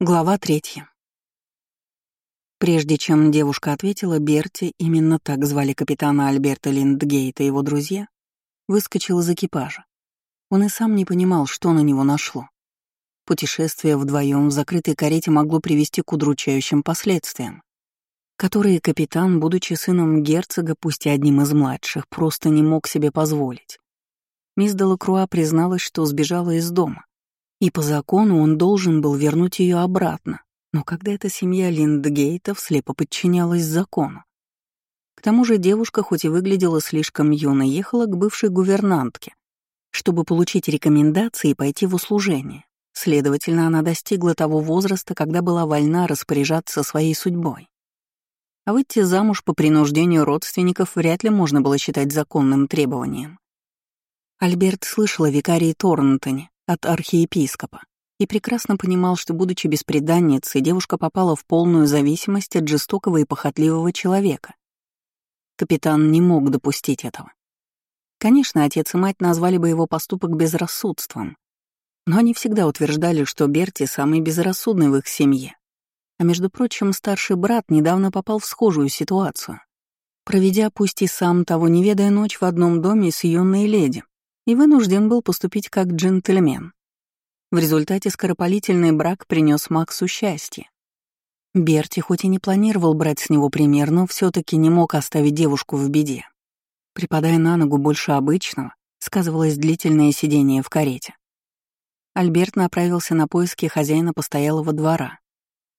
Глава третья. Прежде чем девушка ответила, Берти, именно так звали капитана Альберта Линдгейта и его друзья, выскочил из экипажа. Он и сам не понимал, что на него нашло. Путешествие вдвоем в закрытой карете могло привести к удручающим последствиям, которые капитан, будучи сыном герцога, пусть и одним из младших, просто не мог себе позволить. Мисс Делакруа призналась, что сбежала из дома, и по закону он должен был вернуть ее обратно, но когда эта семья Линдгейтов слепо подчинялась закону. К тому же девушка, хоть и выглядела слишком юной, ехала к бывшей гувернантке, чтобы получить рекомендации и пойти в услужение. Следовательно, она достигла того возраста, когда была вольна распоряжаться своей судьбой. А выйти замуж по принуждению родственников вряд ли можно было считать законным требованием. Альберт слышал о викарии Торнтоне, от архиепископа и прекрасно понимал, что, будучи беспреданницей, девушка попала в полную зависимость от жестокого и похотливого человека. Капитан не мог допустить этого. Конечно, отец и мать назвали бы его поступок безрассудством, но они всегда утверждали, что Берти самый безрассудный в их семье. А между прочим, старший брат недавно попал в схожую ситуацию, проведя, пусть и сам того не ведая ночь в одном доме с юной леди, и вынужден был поступить как джентльмен. В результате скоропалительный брак принес Максу счастье. Берти хоть и не планировал брать с него пример, но все таки не мог оставить девушку в беде. Припадая на ногу больше обычного, сказывалось длительное сидение в карете. Альберт направился на поиски хозяина постоялого двора.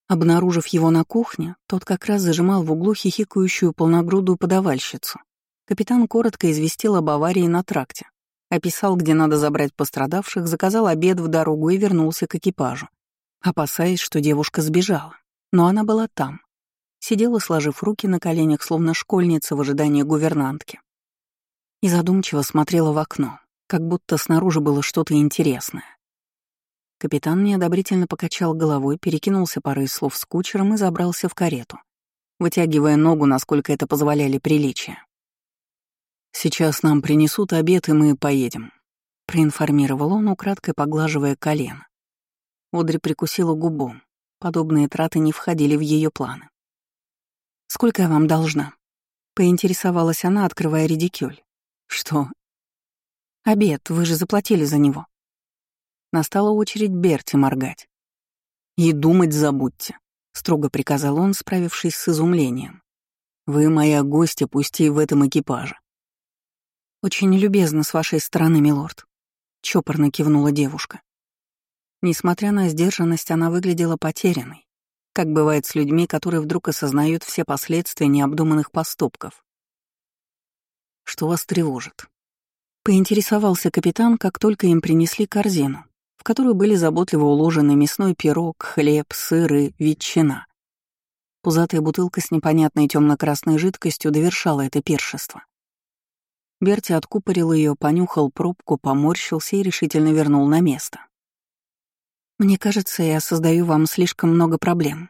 Обнаружив его на кухне, тот как раз зажимал в углу хихикающую полногрудую подавальщицу. Капитан коротко известил об аварии на тракте, Описал, где надо забрать пострадавших, заказал обед в дорогу и вернулся к экипажу, опасаясь, что девушка сбежала. Но она была там. Сидела, сложив руки на коленях, словно школьница в ожидании гувернантки. И задумчиво смотрела в окно, как будто снаружи было что-то интересное. Капитан неодобрительно покачал головой, перекинулся парой слов с кучером и забрался в карету, вытягивая ногу, насколько это позволяли приличия. «Сейчас нам принесут обед, и мы поедем», — проинформировал он, украдкой поглаживая колено. Одри прикусила губу. Подобные траты не входили в ее планы. «Сколько я вам должна?» — поинтересовалась она, открывая редикюль. «Что?» «Обед, вы же заплатили за него». Настала очередь Берти моргать. «И думать забудьте», — строго приказал он, справившись с изумлением. «Вы моя гостья, пусть и в этом экипаже. «Очень любезно с вашей стороны, милорд», — чопорно кивнула девушка. Несмотря на сдержанность, она выглядела потерянной, как бывает с людьми, которые вдруг осознают все последствия необдуманных поступков. «Что вас тревожит?» Поинтересовался капитан, как только им принесли корзину, в которую были заботливо уложены мясной пирог, хлеб, сыр и ветчина. Пузатая бутылка с непонятной темно-красной жидкостью довершала это пиршество. Берти откупорил ее, понюхал пробку, поморщился и решительно вернул на место. «Мне кажется, я создаю вам слишком много проблем»,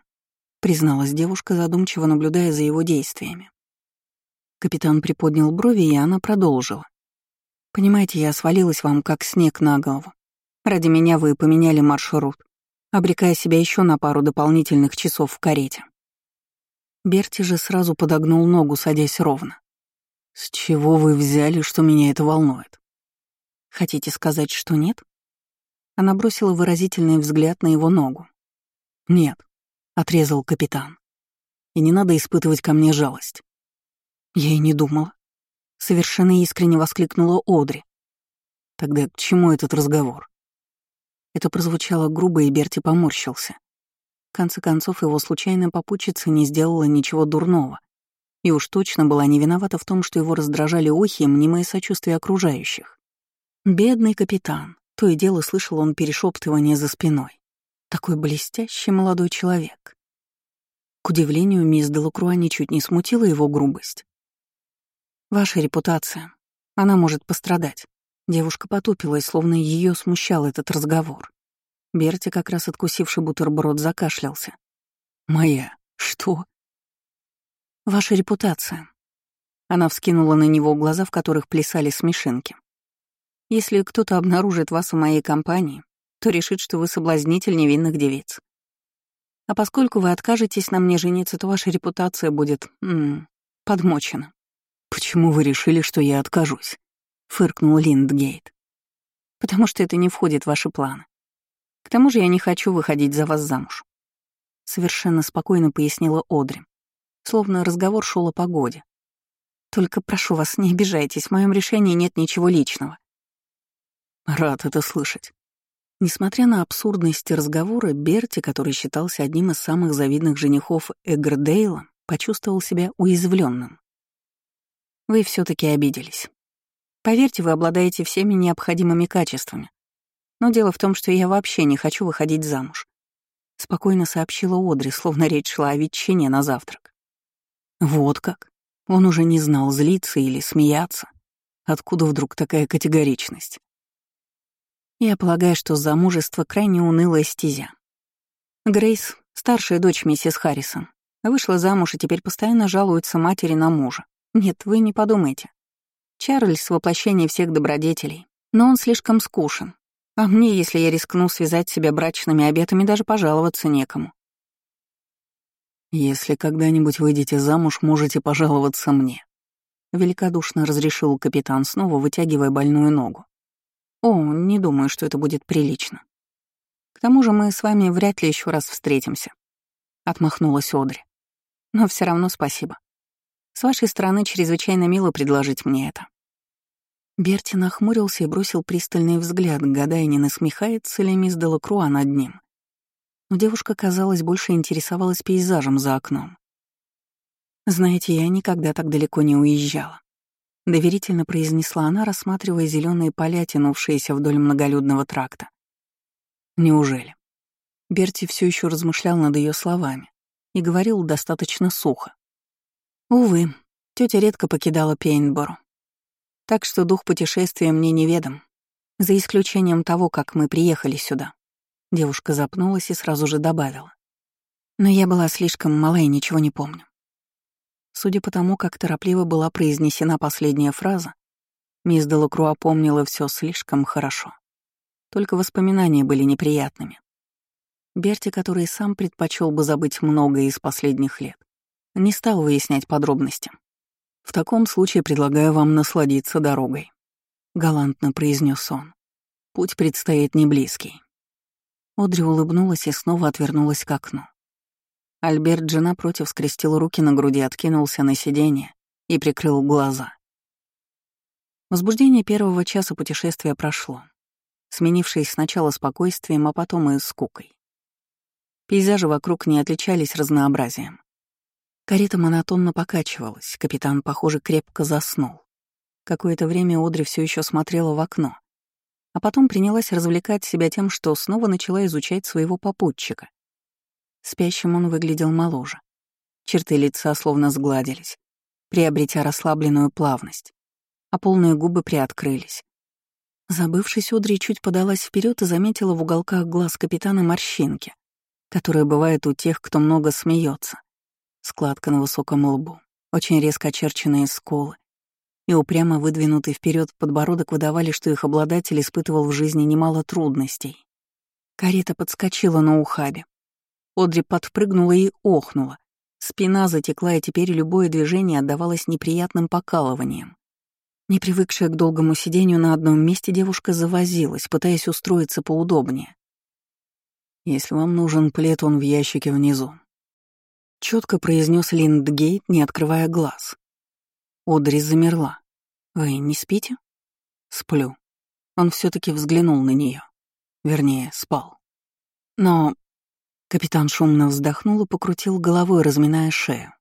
призналась девушка, задумчиво наблюдая за его действиями. Капитан приподнял брови, и она продолжила. «Понимаете, я свалилась вам как снег на голову. Ради меня вы поменяли маршрут, обрекая себя еще на пару дополнительных часов в карете». Берти же сразу подогнул ногу, садясь ровно. «С чего вы взяли, что меня это волнует?» «Хотите сказать, что нет?» Она бросила выразительный взгляд на его ногу. «Нет», — отрезал капитан. «И не надо испытывать ко мне жалость». Я и не думала. Совершенно искренне воскликнула Одри. Тогда к чему этот разговор? Это прозвучало грубо, и Берти поморщился. В конце концов, его случайная попутчица не сделала ничего дурного. И уж точно была не виновата в том, что его раздражали охи и мнимое сочувствие окружающих. Бедный капитан. То и дело слышал он перешептывание за спиной. Такой блестящий молодой человек. К удивлению, мисс Делакруа ничуть не смутила его грубость. «Ваша репутация. Она может пострадать». Девушка потупилась, словно ее смущал этот разговор. Берти, как раз откусивший бутерброд, закашлялся. «Моя? Что?» Ваша репутация. Она вскинула на него глаза, в которых плясали смешинки. Если кто-то обнаружит вас в моей компании, то решит, что вы соблазнитель невинных девиц. А поскольку вы откажетесь на мне жениться, то ваша репутация будет... М -м, подмочена. «Почему вы решили, что я откажусь?» — фыркнул Линдгейт. «Потому что это не входит в ваши планы. К тому же я не хочу выходить за вас замуж», — совершенно спокойно пояснила Одри, словно разговор шел о погоде. «Только прошу вас, не обижайтесь, в моем решении нет ничего личного». «Рад это слышать». Несмотря на абсурдность разговора, Берти, который считался одним из самых завидных женихов Эгрдейла, почувствовал себя уязвленным. Вы все таки обиделись. Поверьте, вы обладаете всеми необходимыми качествами. Но дело в том, что я вообще не хочу выходить замуж. Спокойно сообщила Одри, словно речь шла о ветчине на завтрак. Вот как. Он уже не знал, злиться или смеяться. Откуда вдруг такая категоричность? Я полагаю, что замужество — крайне унылая стезя. Грейс, старшая дочь миссис Харрисон, вышла замуж и теперь постоянно жалуется матери на мужа. Нет, вы не подумайте. Чарльз — воплощение всех добродетелей, но он слишком скушен. А мне, если я рискну связать себя брачными обетами, даже пожаловаться некому. «Если когда-нибудь выйдете замуж, можете пожаловаться мне», — великодушно разрешил капитан, снова вытягивая больную ногу. «О, не думаю, что это будет прилично. К тому же мы с вами вряд ли еще раз встретимся», — отмахнулась Одри. «Но все равно спасибо. С вашей стороны чрезвычайно мило предложить мне это». Берти нахмурился и бросил пристальный взгляд, гадая, не насмехается ли мисс Делакруа над ним. Но девушка, казалось, больше интересовалась пейзажем за окном. «Знаете, я никогда так далеко не уезжала», — доверительно произнесла она, рассматривая зеленые поля, тянувшиеся вдоль многолюдного тракта. «Неужели?» Берти все еще размышлял над ее словами и говорил достаточно сухо. Увы, тетя редко покидала Пейнтборо. Так что дух путешествия мне неведом, за исключением того, как мы приехали сюда. Девушка запнулась и сразу же добавила. Но я была слишком мала и ничего не помню. Судя по тому, как торопливо была произнесена последняя фраза, мисс Делакруа помнила все слишком хорошо. Только воспоминания были неприятными. Берти, который сам предпочел бы забыть многое из последних лет, не стал выяснять подробности. «В таком случае предлагаю вам насладиться дорогой», — галантно произнес он. «Путь предстоит не близкий». Одри улыбнулась и снова отвернулась к окну. Альберт же напротив скрестил руки на груди, откинулся на сиденье и прикрыл глаза. Возбуждение первого часа путешествия прошло, сменившись сначала спокойствием, а потом и скукой. Пейзажи вокруг не отличались разнообразием. Карета монотонно покачивалась, капитан, похоже, крепко заснул. Какое-то время Одри все еще смотрела в окно, а потом принялась развлекать себя тем, что снова начала изучать своего попутчика. Спящим он выглядел моложе. Черты лица словно сгладились, приобретя расслабленную плавность, а полные губы приоткрылись. Забывшись, Одри чуть подалась вперед и заметила в уголках глаз капитана морщинки, которые бывают у тех, кто много смеется складка на высоком лбу, очень резко очерченные сколы и упрямо выдвинутый вперед подбородок выдавали, что их обладатель испытывал в жизни немало трудностей. Карета подскочила на ухабе. Одри подпрыгнула и охнула. Спина затекла, и теперь любое движение отдавалось неприятным покалыванием. Не привыкшая к долгому сидению на одном месте, девушка завозилась, пытаясь устроиться поудобнее. «Если вам нужен плед, он в ящике внизу», Четко произнес Линдгейт, не открывая глаз. Одри замерла. «Вы не спите?» «Сплю». Он все таки взглянул на нее. Вернее, спал. Но... Капитан шумно вздохнул и покрутил головой, разминая шею.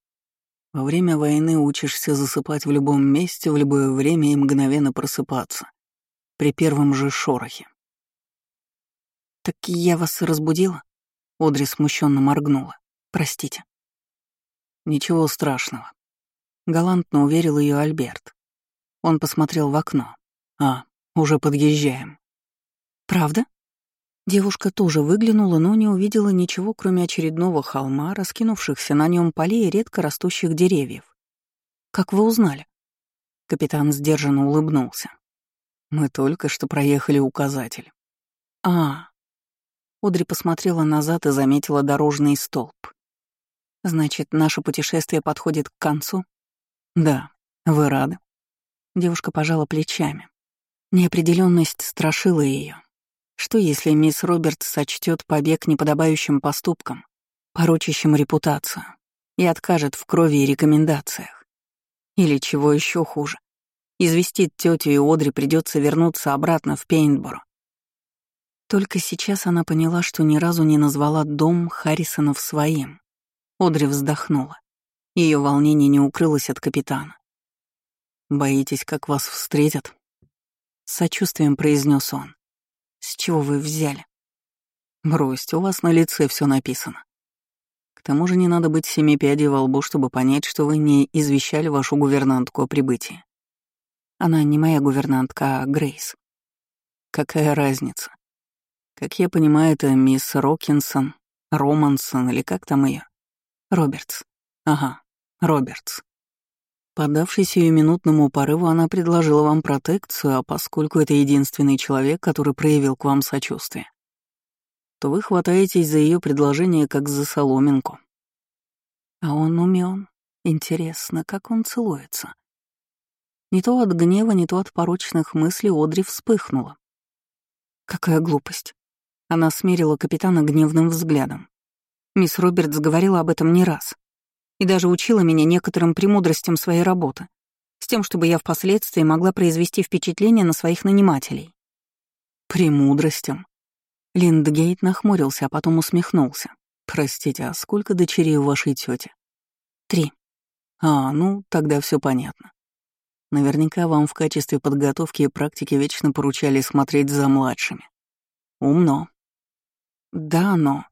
Во время войны учишься засыпать в любом месте, в любое время и мгновенно просыпаться. При первом же шорохе. «Так я вас разбудила?» Одри смущенно моргнула. «Простите». Ничего страшного. Галантно уверил ее Альберт. Он посмотрел в окно. А, уже подъезжаем. Правда? Девушка тоже выглянула, но не увидела ничего, кроме очередного холма, раскинувшихся на нем полей и редко растущих деревьев. «Как вы узнали?» Капитан сдержанно улыбнулся. «Мы только что проехали указатель». «А, Одри посмотрела назад и заметила дорожный столб. «Значит, наше путешествие подходит к концу?» «Да. Вы рады?» Девушка пожала плечами. Неопределенность страшила ее. Что если мисс Робертс сочтет побег неподобающим поступком, порочащим репутацию, и откажет в крови и рекомендациях? Или чего еще хуже? Известит тетю и Одри придется вернуться обратно в Пейнтборо. Только сейчас она поняла, что ни разу не назвала дом Харрисонов своим. Одри вздохнула. Ее волнение не укрылось от капитана. «Боитесь, как вас встретят?» С сочувствием произнес он. «С чего вы взяли?» «Бросьте, у вас на лице все написано. К тому же не надо быть семи пядей во лбу, чтобы понять, что вы не извещали вашу гувернантку о прибытии. Она не моя гувернантка, а Грейс. Какая разница? Как я понимаю, это мисс Рокинсон, Романсон или как там ее? Робертс. Ага, Робертс. Поддавшись минутному порыву, она предложила вам протекцию, а поскольку это единственный человек, который проявил к вам сочувствие, то вы хватаетесь за ее предложение как за соломинку. А он умен. Интересно, как он целуется. Не то от гнева, не то от порочных мыслей Одри вспыхнула. Какая глупость. Она смерила капитана гневным взглядом. Мисс Робертс говорила об этом не раз. И даже учила меня некоторым премудростям своей работы, с тем, чтобы я впоследствии могла произвести впечатление на своих нанимателей. Премудростям? Линдгейт нахмурился, а потом усмехнулся. «Простите, а сколько дочерей у вашей тети? «Три». «А, ну, тогда все понятно. Наверняка вам в качестве подготовки и практики вечно поручали смотреть за младшими. Умно. Да, но...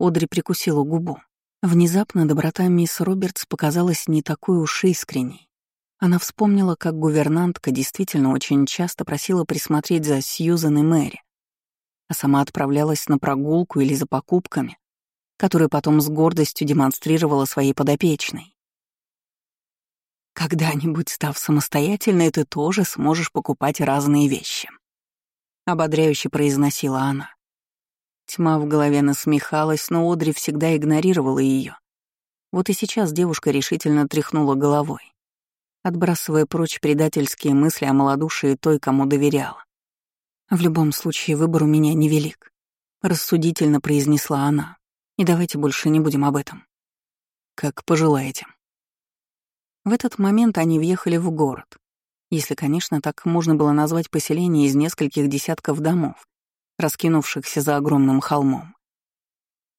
Одри прикусила губу. Внезапно доброта мисс Робертс показалась не такой уж искренней. Она вспомнила, как гувернантка действительно очень часто просила присмотреть за Сьюзан и Мэри, а сама отправлялась на прогулку или за покупками, которые потом с гордостью демонстрировала своей подопечной. Когда-нибудь, став самостоятельной, ты тоже сможешь покупать разные вещи. Ободряюще произносила она. Тьма в голове насмехалась, но Одри всегда игнорировала ее. Вот и сейчас девушка решительно тряхнула головой, отбрасывая прочь предательские мысли о малодушии той, кому доверяла. «В любом случае, выбор у меня невелик», — рассудительно произнесла она. «И давайте больше не будем об этом». «Как пожелаете», в этот момент они въехали в город. Если, конечно, так можно было назвать поселение из нескольких десятков домов, раскинувшихся за огромным холмом.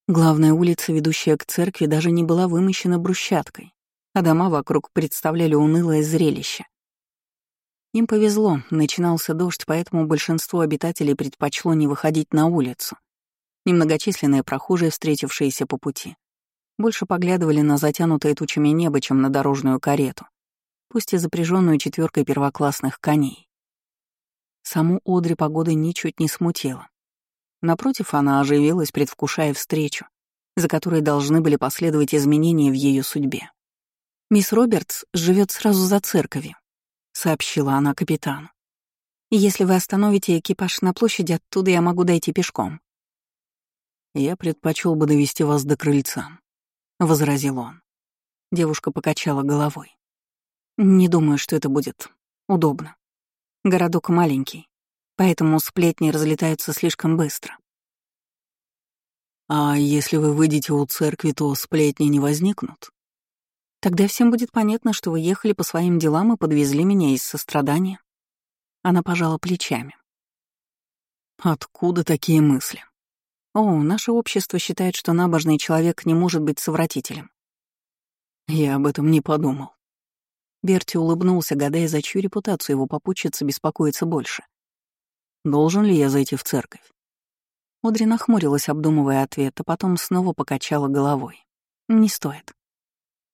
Главная улица, ведущая к церкви, даже не была вымощена брусчаткой, а дома вокруг представляли унылое зрелище. Им повезло, начинался дождь, поэтому большинство обитателей предпочло не выходить на улицу. Немногочисленные прохожие, встретившиеся по пути, больше поглядывали на затянутое тучами небо, чем на дорожную карету, пусть и запряженную четверкой первоклассных коней. Саму Одри погода ничуть не смутила. Напротив, она оживилась, предвкушая встречу, за которой должны были последовать изменения в ее судьбе. «Мисс Робертс живет сразу за церковью», — сообщила она капитану. «И если вы остановите экипаж на площади, оттуда я могу дойти пешком». «Я предпочел бы довести вас до крыльца», — возразил он. Девушка покачала головой. «Не думаю, что это будет удобно. Городок маленький, поэтому сплетни разлетаются слишком быстро». «А если вы выйдете у церкви, то сплетни не возникнут?» «Тогда всем будет понятно, что вы ехали по своим делам и подвезли меня из сострадания». Она пожала плечами. «Откуда такие мысли?» О, наше общество считает, что набожный человек не может быть совратителем. Я об этом не подумал. Берти улыбнулся, гадая, за чью репутацию его попутчица беспокоится больше. Должен ли я зайти в церковь? Одри нахмурилась, обдумывая ответ, а потом снова покачала головой. Не стоит.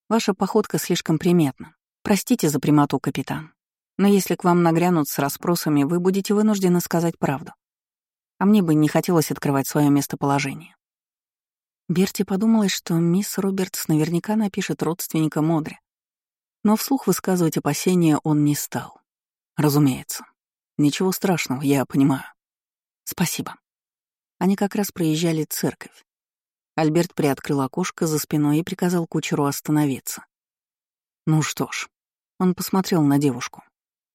Ваша походка слишком приметна. Простите за прямоту, капитан. Но если к вам нагрянут с расспросами, вы будете вынуждены сказать правду а мне бы не хотелось открывать свое местоположение. Берти подумалось, что мисс Робертс наверняка напишет родственника Модри. Но вслух высказывать опасения он не стал. Разумеется. Ничего страшного, я понимаю. Спасибо. Они как раз проезжали церковь. Альберт приоткрыл окошко за спиной и приказал кучеру остановиться. Ну что ж, он посмотрел на девушку.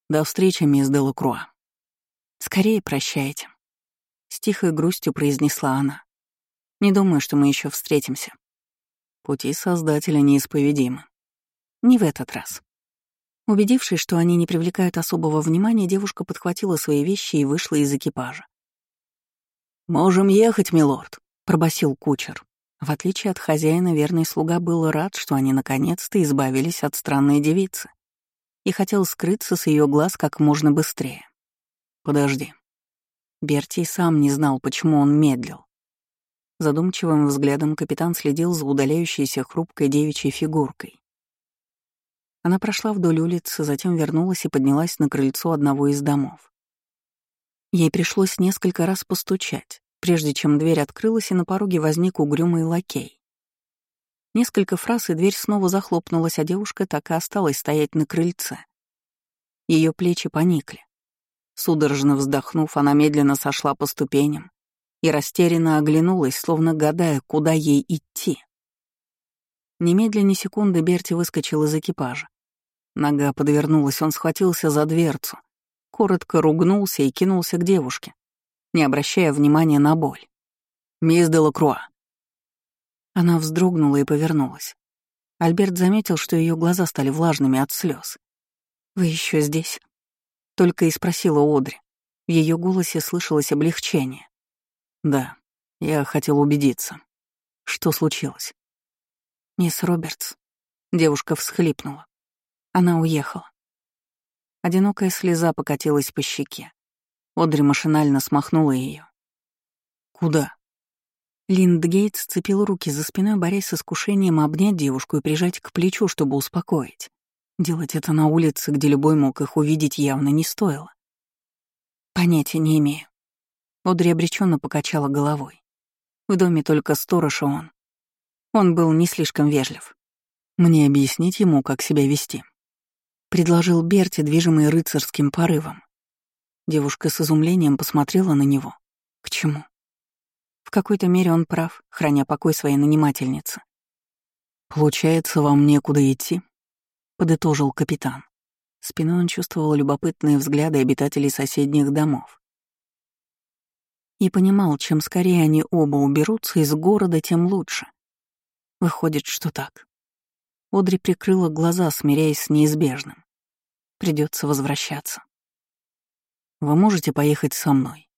До встречи, мисс Делакруа. Скорее прощайте. С тихой грустью произнесла она. Не думаю, что мы еще встретимся. Пути Создателя неисповедимы. Не в этот раз. Убедившись, что они не привлекают особого внимания, девушка подхватила свои вещи и вышла из экипажа. «Можем ехать, милорд», — пробасил кучер. В отличие от хозяина, верный слуга был рад, что они наконец-то избавились от странной девицы и хотел скрыться с ее глаз как можно быстрее. «Подожди». Берти сам не знал, почему он медлил. Задумчивым взглядом капитан следил за удаляющейся хрупкой девичьей фигуркой. Она прошла вдоль улицы, затем вернулась и поднялась на крыльцо одного из домов. Ей пришлось несколько раз постучать, прежде чем дверь открылась, и на пороге возник угрюмый лакей. Несколько фраз, и дверь снова захлопнулась, а девушка так и осталась стоять на крыльце. Ее плечи поникли. Судорожно вздохнув, она медленно сошла по ступеням и растерянно оглянулась, словно гадая, куда ей идти. Немедленно секунды Берти выскочил из экипажа. Нога подвернулась, он схватился за дверцу, коротко ругнулся и кинулся к девушке, не обращая внимания на боль. «Мисс Делакруа». Она вздрогнула и повернулась. Альберт заметил, что ее глаза стали влажными от слез. «Вы еще здесь?» Только и спросила Одри. В ее голосе слышалось облегчение. «Да, я хотел убедиться. Что случилось?» «Мисс Робертс». Девушка всхлипнула. Она уехала. Одинокая слеза покатилась по щеке. Одри машинально смахнула ее. «Куда?» Линдгейт сцепил руки за спиной, борясь с искушением обнять девушку и прижать к плечу, чтобы успокоить. Делать это на улице, где любой мог их увидеть, явно не стоило. Понятия не имею. Одри обреченно покачала головой. В доме только сторож он. Он был не слишком вежлив. Мне объяснить ему, как себя вести. Предложил Берти, движимый рыцарским порывом. Девушка с изумлением посмотрела на него. К чему? В какой-то мере он прав, храня покой своей нанимательницы. «Получается, вам некуда идти?» — подытожил капитан. Спиной он чувствовал любопытные взгляды обитателей соседних домов. И понимал, чем скорее они оба уберутся из города, тем лучше. Выходит, что так. Одри прикрыла глаза, смиряясь с неизбежным. Придется возвращаться. Вы можете поехать со мной?»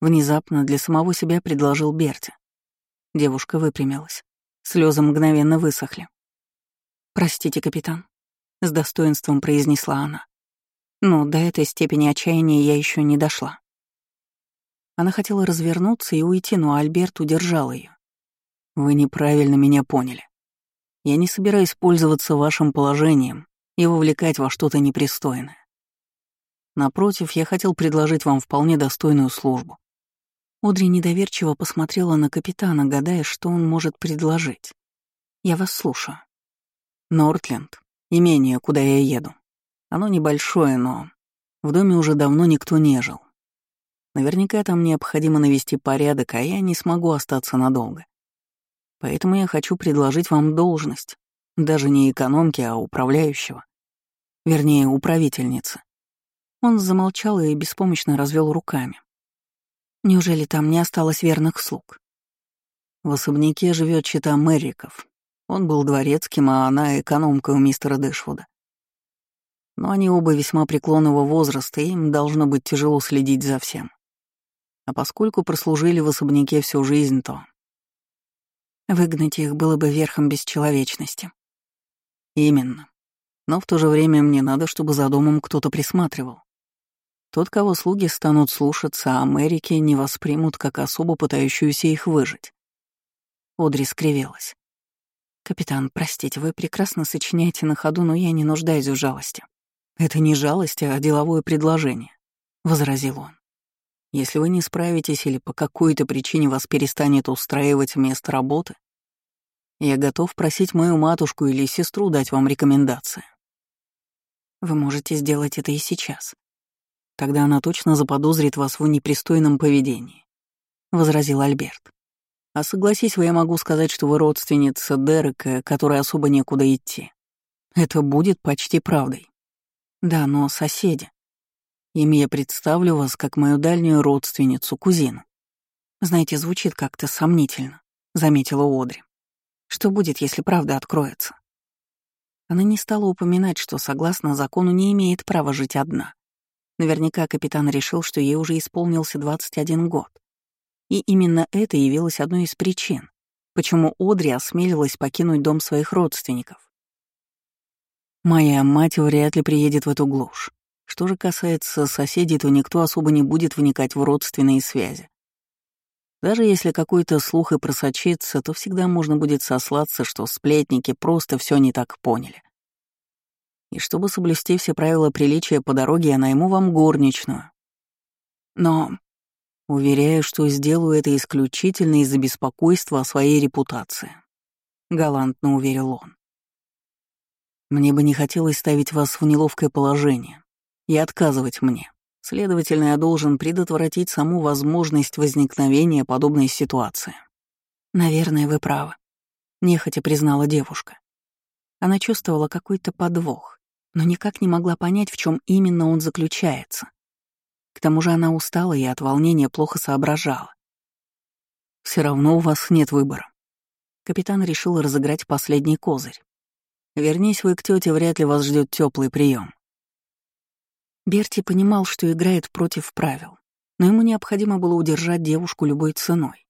Внезапно для самого себя предложил Берти. Девушка выпрямилась. Слезы мгновенно высохли. «Простите, капитан», — с достоинством произнесла она. «Но до этой степени отчаяния я еще не дошла». Она хотела развернуться и уйти, но Альберт удержал ее. «Вы неправильно меня поняли. Я не собираюсь пользоваться вашим положением и вовлекать во что-то непристойное. Напротив, я хотел предложить вам вполне достойную службу. Одри недоверчиво посмотрела на капитана, гадая, что он может предложить. Я вас слушаю. Нортленд, имение, куда я еду. Оно небольшое, но в доме уже давно никто не жил. Наверняка там необходимо навести порядок, а я не смогу остаться надолго. Поэтому я хочу предложить вам должность, даже не экономки, а управляющего. Вернее, управительницы. Он замолчал и беспомощно развел руками. Неужели там не осталось верных слуг? В особняке живет чита Мэриков. Он был дворецким, а она — экономкой у мистера Дэшвуда. Но они оба весьма преклонного возраста, и им должно быть тяжело следить за всем. А поскольку прослужили в особняке всю жизнь, то... Выгнать их было бы верхом бесчеловечности. Именно. Но в то же время мне надо, чтобы за домом кто-то присматривал. Тот, кого слуги станут слушаться, а Америки не воспримут как особо пытающуюся их выжить. Одри скривилась. «Капитан, простите, вы прекрасно сочиняете на ходу, но я не нуждаюсь в жалости». «Это не жалость, а деловое предложение», — возразил он. «Если вы не справитесь или по какой-то причине вас перестанет устраивать место работы, я готов просить мою матушку или сестру дать вам рекомендации». «Вы можете сделать это и сейчас», Тогда она точно заподозрит вас в непристойном поведении. возразил Альберт. «А согласись я могу сказать, что вы родственница Дерека, которой особо некуда идти. Это будет почти правдой. Да, но соседи. Ими я представлю вас как мою дальнюю родственницу, кузину. Знаете, звучит как-то сомнительно, заметила Одри. Что будет, если правда откроется? Она не стала упоминать, что, согласно закону, не имеет права жить одна. Наверняка капитан решил, что ей уже исполнился 21 год. И именно это явилось одной из причин, почему Одри осмелилась покинуть дом своих родственников. Моя мать вряд ли приедет в эту глушь. Что же касается соседей, то никто особо не будет вникать в родственные связи. Даже если какой-то слух и просочится, то всегда можно будет сослаться, что сплетники просто все не так поняли. И чтобы соблюсти все правила приличия по дороге, я найму вам горничную. Но уверяю, что сделаю это исключительно из-за беспокойства о своей репутации. Галантно уверил он. Мне бы не хотелось ставить вас в неловкое положение и отказывать мне. Следовательно, я должен предотвратить саму возможность возникновения подобной ситуации. Наверное, вы правы. Нехотя признала девушка. Она чувствовала какой-то подвох, но никак не могла понять, в чем именно он заключается. К тому же она устала и от волнения плохо соображала. Все равно у вас нет выбора. Капитан решил разыграть последний козырь. Вернись вы к тете, вряд ли вас ждет теплый прием. Берти понимал, что играет против правил, но ему необходимо было удержать девушку любой ценой.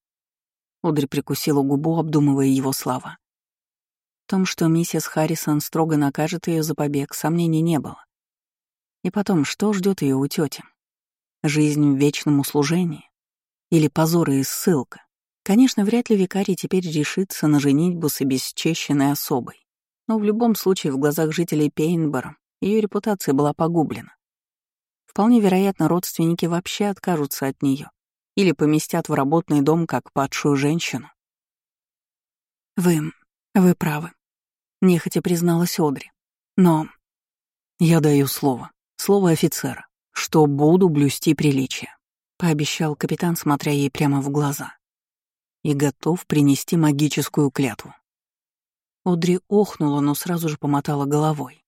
Одри прикусила губу, обдумывая его слова. В том, что миссис Харрисон строго накажет ее за побег, сомнений не было. И потом, что ждет ее у тети? Жизнь в вечном услужении? Или позор и ссылка? Конечно, вряд ли викарий теперь решится на женитьбу с обесчещенной особой. Но в любом случае в глазах жителей Пейнбора ее репутация была погублена. Вполне вероятно, родственники вообще откажутся от нее или поместят в работный дом как падшую женщину. «Вы... вы правы», — нехотя призналась Одри. «Но...» «Я даю слово, слово офицера, что буду блюсти приличие», — пообещал капитан, смотря ей прямо в глаза. «И готов принести магическую клятву». Одри охнула, но сразу же помотала головой.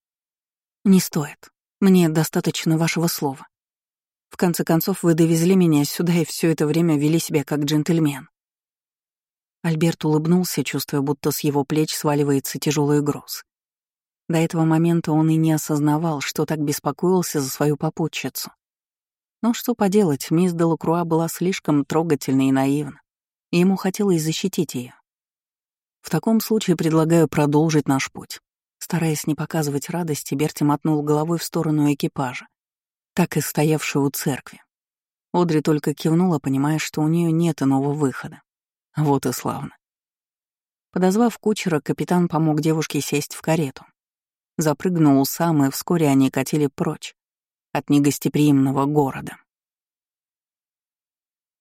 «Не стоит. Мне достаточно вашего слова. В конце концов, вы довезли меня сюда и все это время вели себя как джентльмен». Альберт улыбнулся, чувствуя, будто с его плеч сваливается тяжелый груз. До этого момента он и не осознавал, что так беспокоился за свою попутчицу. Но что поделать, мисс Делакруа была слишком трогательна и наивна, и ему хотелось защитить ее. В таком случае предлагаю продолжить наш путь. Стараясь не показывать радости, Берти мотнул головой в сторону экипажа, так и стоявшего у церкви. Одри только кивнула, понимая, что у нее нет иного выхода. Вот и славно. Подозвав кучера, капитан помог девушке сесть в карету. Запрыгнул сам, и вскоре они катили прочь от негостеприимного города.